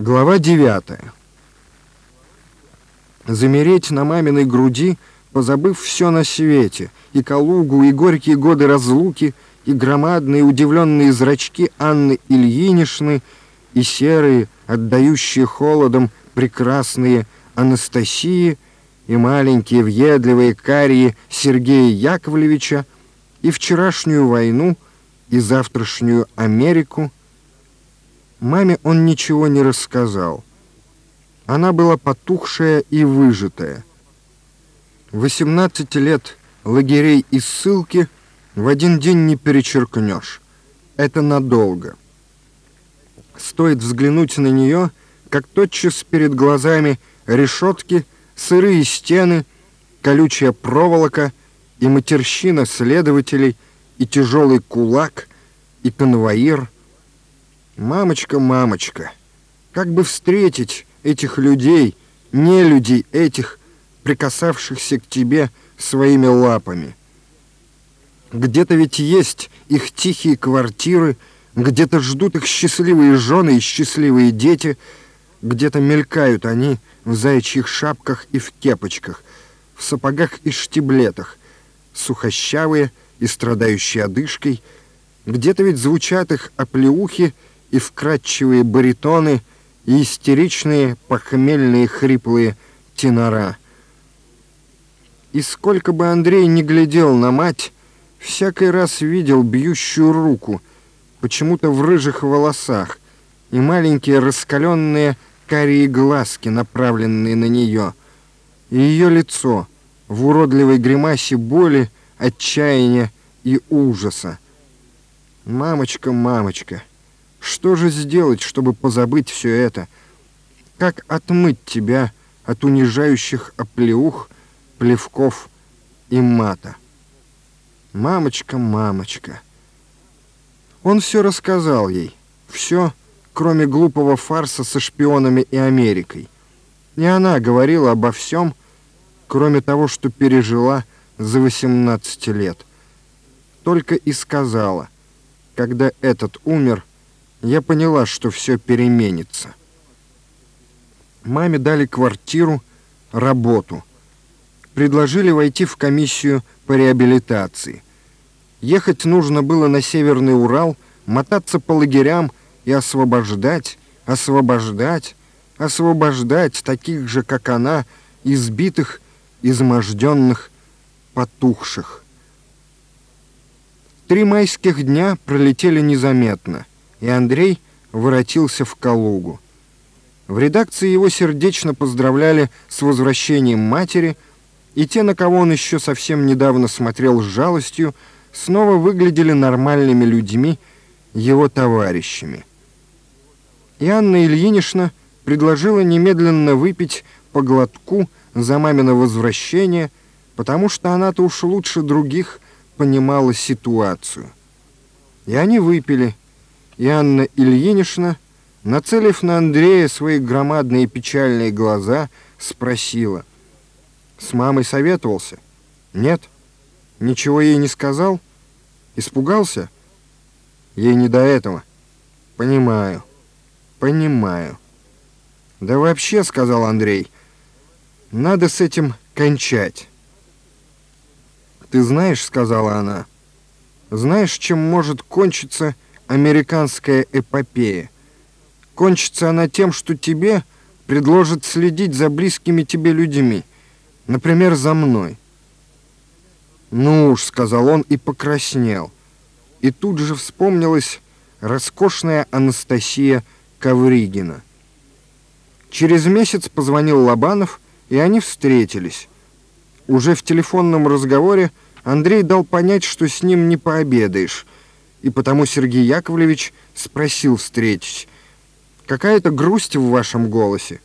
Глава 9. Замереть на маминой груди, позабыв все на свете, и Калугу, и горькие годы разлуки, и громадные удивленные зрачки Анны Ильинишны, и серые, отдающие холодом, прекрасные Анастасии, и маленькие въедливые карии Сергея Яковлевича, и вчерашнюю войну, и завтрашнюю Америку — Маме он ничего не рассказал. Она была потухшая и выжатая. 18 лет лагерей и ссылки в один день не перечеркнешь. Это надолго. Стоит взглянуть на нее, как тотчас перед глазами решетки, сырые стены, колючая проволока и матерщина следователей, и тяжелый кулак, и конвоир — Мамочка, мамочка, как бы встретить этих людей, не людей этих, прикасавшихся к тебе своими лапами? Где-то ведь есть их тихие квартиры, где-то ждут их счастливые жены и счастливые дети, где-то мелькают они в заячьих шапках и в кепочках, в сапогах и штиблетах, сухощавые и страдающие одышкой, где-то ведь звучат их оплеухи и вкрадчивые баритоны, и истеричные похмельные хриплые тенора. И сколько бы Андрей не глядел на мать, всякий раз видел бьющую руку, почему-то в рыжих волосах, и маленькие раскаленные карие глазки, направленные на нее, и ее лицо в уродливой гримасе боли, отчаяния и ужаса. «Мамочка, мамочка!» Что же сделать, чтобы позабыть все это? Как отмыть тебя от унижающих оплеух, плевков и мата? Мамочка, мамочка. Он все рассказал ей. Все, кроме глупого фарса со шпионами и Америкой. И она говорила обо всем, кроме того, что пережила за 18 лет. Только и сказала, когда этот умер, я поняла, что все переменится. Маме дали квартиру, работу. Предложили войти в комиссию по реабилитации. Ехать нужно было на Северный Урал, мотаться по лагерям и освобождать, освобождать, освобождать таких же, как она, избитых, изможденных, потухших. Три майских дня пролетели незаметно и Андрей воротился в Калугу. В редакции его сердечно поздравляли с возвращением матери, и те, на кого он еще совсем недавно смотрел с жалостью, снова выглядели нормальными людьми, его товарищами. И Анна Ильинична предложила немедленно выпить по глотку за мамино возвращение, потому что она-то уж лучше других понимала ситуацию. И они выпили, и Анна Ильинична, нацелив на Андрея свои громадные печальные глаза, спросила. «С мамой советовался?» «Нет». «Ничего ей не сказал?» «Испугался?» «Ей не до этого». «Понимаю, понимаю». «Да вообще», — сказал Андрей, — «надо с этим кончать». «Ты знаешь», — сказала она, — «знаешь, чем может кончиться американская эпопея. Кончится она тем, что тебе предложат следить за близкими тебе людьми, например, за мной. «Ну уж», — сказал он и покраснел. И тут же вспомнилась роскошная Анастасия Ковригина. Через месяц позвонил Лобанов, и они встретились. Уже в телефонном разговоре Андрей дал понять, что с ним не пообедаешь — и потому Сергей Яковлевич спросил встретить. «Какая-то грусть в вашем голосе.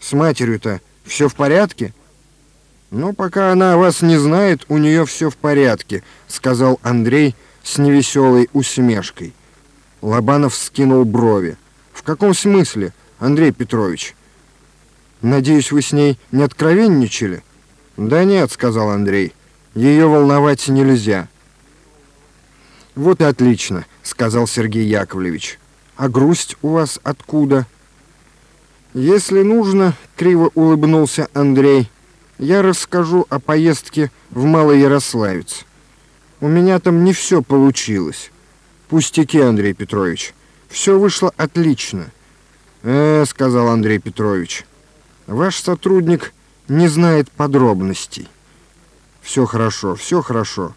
С матерью-то все в порядке?» «Ну, пока она вас не знает, у нее все в порядке», — сказал Андрей с невеселой усмешкой. Лобанов скинул брови. «В каком смысле, Андрей Петрович?» «Надеюсь, вы с ней не откровенничали?» «Да нет», — сказал Андрей. «Ее волновать нельзя». «Вот и отлично», — сказал Сергей Яковлевич. «А грусть у вас откуда?» «Если нужно», — криво улыбнулся Андрей, — «я расскажу о поездке в Малоярославец. У меня там не все получилось. Пустяки, Андрей Петрович. Все вышло отлично». «Э, — сказал Андрей Петрович, — ваш сотрудник не знает подробностей». «Все хорошо, все хорошо.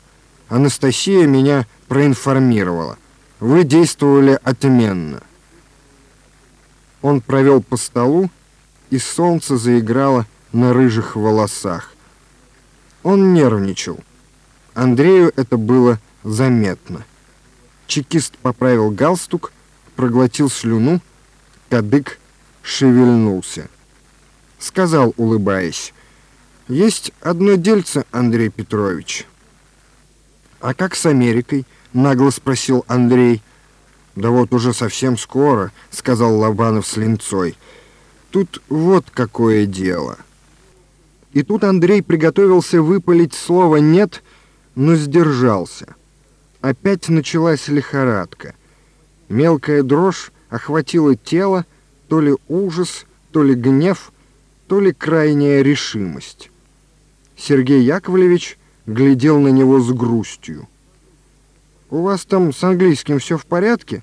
Анастасия меня проинформировала. Вы действовали отменно». Он провел по столу, и солнце заиграло на рыжих волосах. Он нервничал. Андрею это было заметно. Чекист поправил галстук, проглотил слюну, кадык шевельнулся. Сказал, улыбаясь, «Есть одно дельце, Андрей Петрович». «А как с Америкой?» — нагло спросил Андрей. «Да вот уже совсем скоро», — сказал Лобанов с линцой. «Тут вот какое дело». И тут Андрей приготовился выпалить слово «нет», но сдержался. Опять началась лихорадка. Мелкая дрожь охватила тело, то ли ужас, то ли гнев, то ли крайняя решимость. Сергей Яковлевич глядел на него с грустью. «У вас там с английским все в порядке?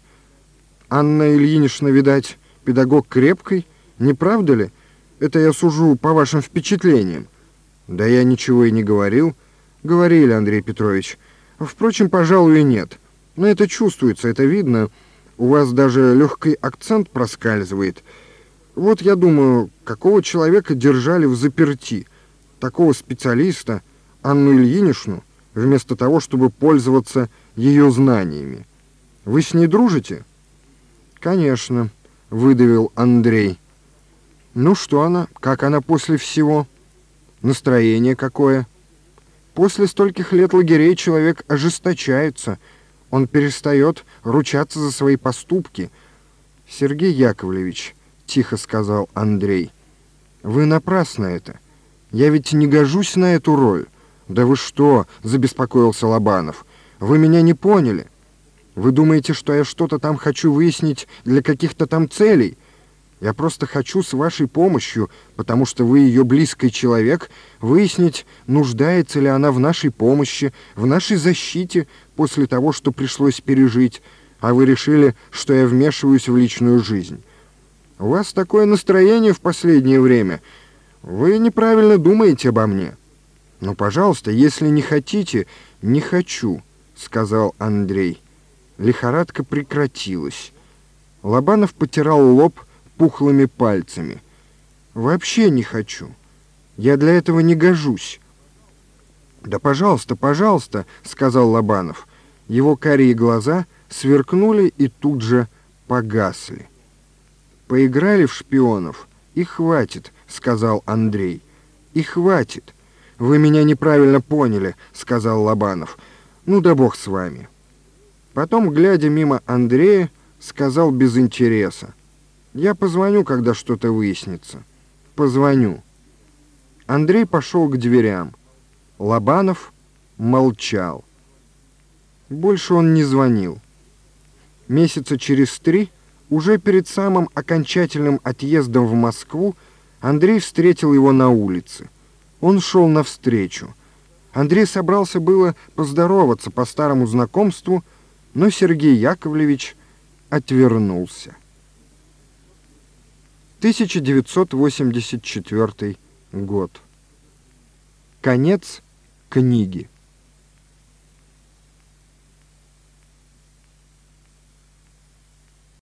Анна Ильинична, видать, педагог крепкой, не правда ли? Это я сужу по вашим впечатлениям». «Да я ничего и не говорил». «Говорили, Андрей Петрович. Впрочем, пожалуй, и нет. Но это чувствуется, это видно. У вас даже легкий акцент проскальзывает. Вот я думаю, какого человека держали в заперти? Такого специалиста, Анну Ильиничну, вместо того, чтобы пользоваться ее знаниями. Вы с ней дружите? Конечно, выдавил Андрей. Ну что она, как она после всего? Настроение какое? После стольких лет лагерей человек ожесточается. Он перестает ручаться за свои поступки. Сергей Яковлевич, тихо сказал Андрей, вы напрасно это. Я ведь не гожусь на эту роль. Да вы что, забеспокоился Лобанов. Вы меня не поняли. Вы думаете, что я что-то там хочу выяснить для каких-то там целей? Я просто хочу с вашей помощью, потому что вы ее близкий человек, выяснить, нуждается ли она в нашей помощи, в нашей защите после того, что пришлось пережить, а вы решили, что я вмешиваюсь в личную жизнь. У вас такое настроение в последнее время. Вы неправильно думаете обо мне. Ну, пожалуйста, если не хотите, не хочу». — сказал Андрей. Лихорадка прекратилась. Лобанов потирал лоб пухлыми пальцами. «Вообще не хочу. Я для этого не гожусь». «Да пожалуйста, пожалуйста», — сказал Лобанов. Его карие глаза сверкнули и тут же погасли. «Поиграли в шпионов, и хватит», — сказал Андрей. «И хватит». «Вы меня неправильно поняли», — сказал Лобанов. Ну да бог с вами. Потом, глядя мимо Андрея, сказал без интереса. Я позвоню, когда что-то выяснится. Позвоню. Андрей пошел к дверям. Лобанов молчал. Больше он не звонил. Месяца через три, уже перед самым окончательным отъездом в Москву, Андрей встретил его на улице. Он шел навстречу. Андрей собрался было поздороваться по старому знакомству, но Сергей Яковлевич отвернулся. 1984 год. Конец книги.